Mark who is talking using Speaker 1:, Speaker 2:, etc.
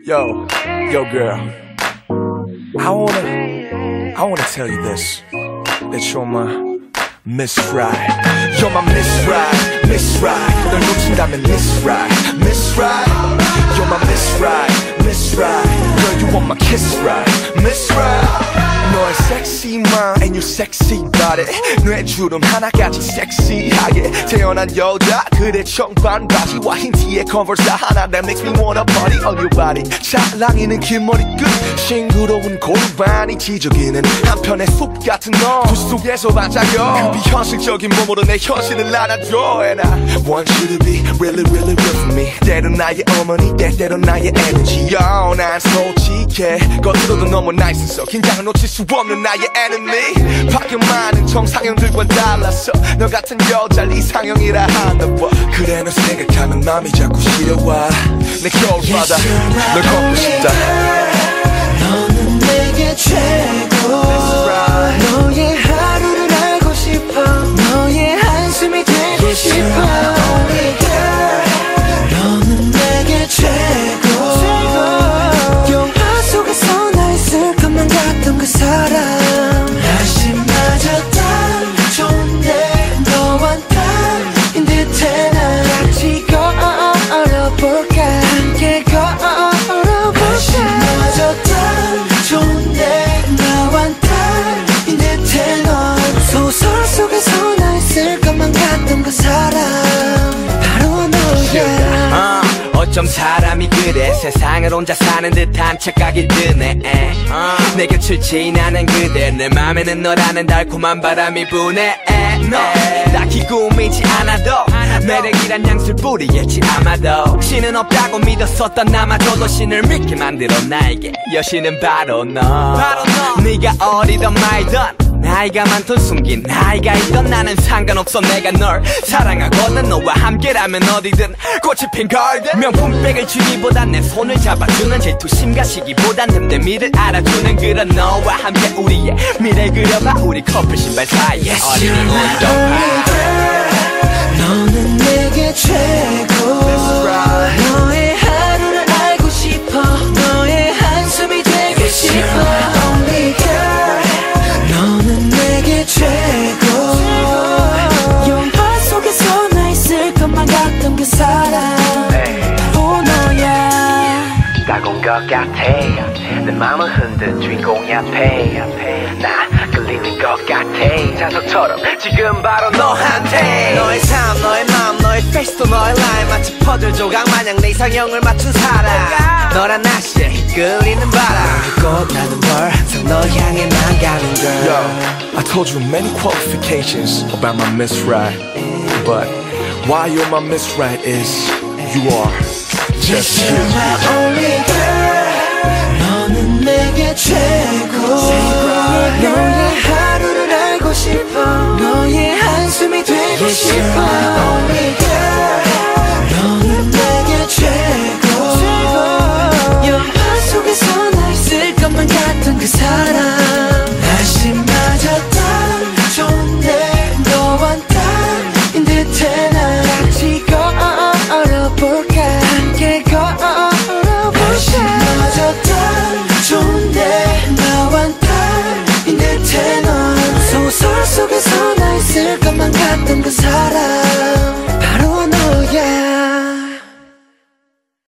Speaker 1: Yo, yo, girl. I wanna, I wanna tell you this. That you're my Miss Right. You're my Miss Right, Miss Right. 널 놓친다면 Miss Right, Miss Right. You're my Miss Right, Miss Right. Girl, you want my kiss sexy body. 뇌주름 하나같이 섹시하게 태어난 여자 그대 청반 바지와 흰 티에 컨버스 하나 that makes me wanna party. On your body. 찰랑이는 긴 머리끝. 싱그러운 골반이 지저귀는 한편의 숲 같은 너그 속에서 반짝여. 그 비현실적인 몸으로 내 현실을 안아줘. And I want you to be really really real for me. 때론 나의 어머니 때때로 나의 에너지. Yo 난 솔직해. 겉으로도 너무 나있어서 긴장을 놓칠 수 없는 나의 enemy 밖에 많은 정상형들과 달라서 너 같은 여자를 이상형이라 하나 봐. 그래 너 생각하면 맘이 자꾸 시려와. 내 겨울바다 널 걷고 싶다.
Speaker 2: 너는 내게 최고 그 사람 바로 너야
Speaker 3: 어, 어쩜 사람이 그래? 세상을 혼자 사는 듯한 착각이 드네. 에. 어, 내 곁을 지나는 그대. 내 맘에는 너라는 달콤한 바람이 부네. 에. 너 딱히 꾸미지 않아도 매력이란 양술 뿌리겠지 아마도. 신은 없다고 믿었었던 나마저도 신을 믿게 만들어 나에게. 여신은 바로 너. 바로 너. 네가 어리던 말던 나이가 많던 숨긴 나이가 있던 나는 상관없어 내가 널 사랑하거든 너와 함께라면 어디든 꽃이 핀 garden 명품백을 주기보단 내 손을 잡아주는 질투심과 시기보단 됨됨이를 알아주는 그런 너와 함께 우리의 미래 그려봐 우리 커플 신발 사이에 어린이 운동화
Speaker 4: 다가온 것 같아 내 맘을 흔든 주인공이 앞에 나 끌리는 것 같아 자석처럼 지금 바로 너한테
Speaker 3: 너의 삶 너의 마음 너의 페이스도 너의 라인 마치 퍼즐 조각 마냥 내 이상형을 맞춘 사람 너란 날씨에 이끌리는 바람
Speaker 2: 꽃 나는 널 항상 널 향해 난 가는 girl
Speaker 1: Yo, I told you many qualifications about my Miss Right, but why you're my Miss Right is you are just you.
Speaker 2: My only girl 너는 내게 최고 너의 나인